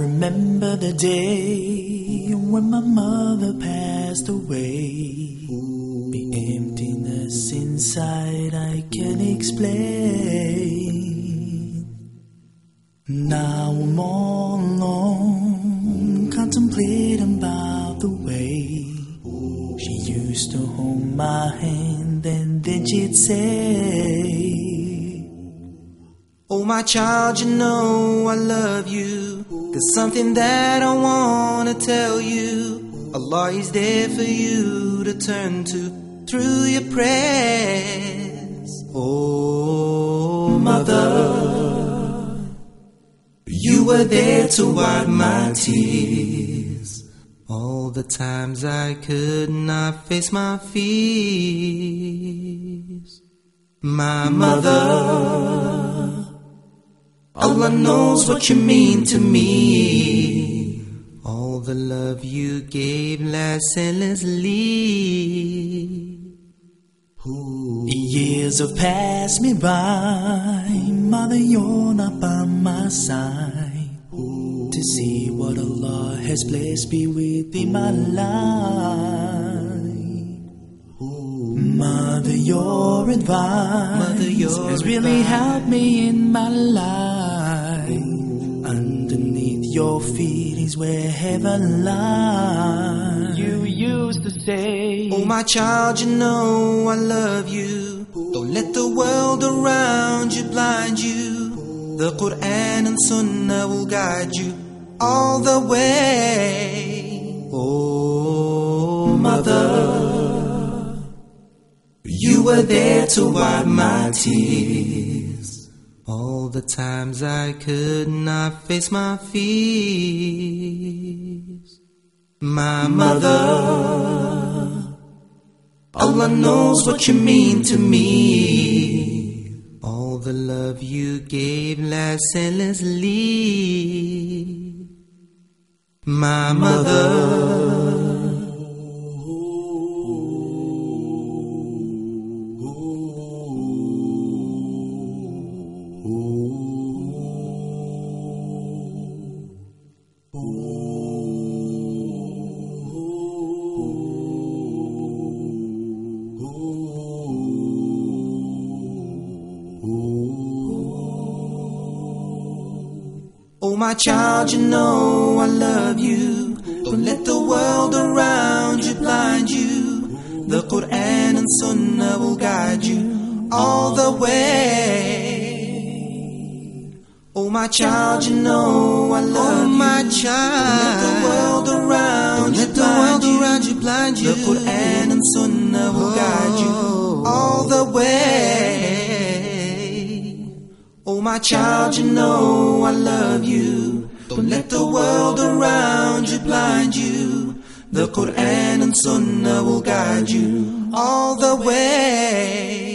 remember the day when my mother passed away. The emptiness inside I can't explain. Now I'm all alone, contemplating about the way she used to hold my hand and then she'd say. Oh, my child, you know I love you. There's something that I wanna tell you. Allah is there for you to turn to through your prayers. Oh, mother, you were there to wipe my tears. All the times I could not face my fears. My mother. Allah knows what you mean to me. All the love you gave last endlessly. Years have passed me by, Mother, you're not by my side. To see what Allah has blessed me with in my life. Mother, your advice Mother, your has really helped me in my life. Your feet is where heaven lies. You used to say, Oh, my child, you know I love you. Don't let the world around you blind you. The Quran and Sunnah will guide you all the way. Oh, mother. You were there to wipe my tears. All the times I could not face my fears. My mother. Allah knows what you mean to me. All the love you gave last endlessly. My mother. My child, you know I love you. Don't let the world around you blind you. The Quran and Sunnah will guide you all the way. Oh, my child, you know I love oh, you. my child. Don't let the world around you blind you. around you blind you. The Quran and Sunnah my child, you know I love you. Don't let the world around you blind you. The Quran and Sunnah will guide you all the way.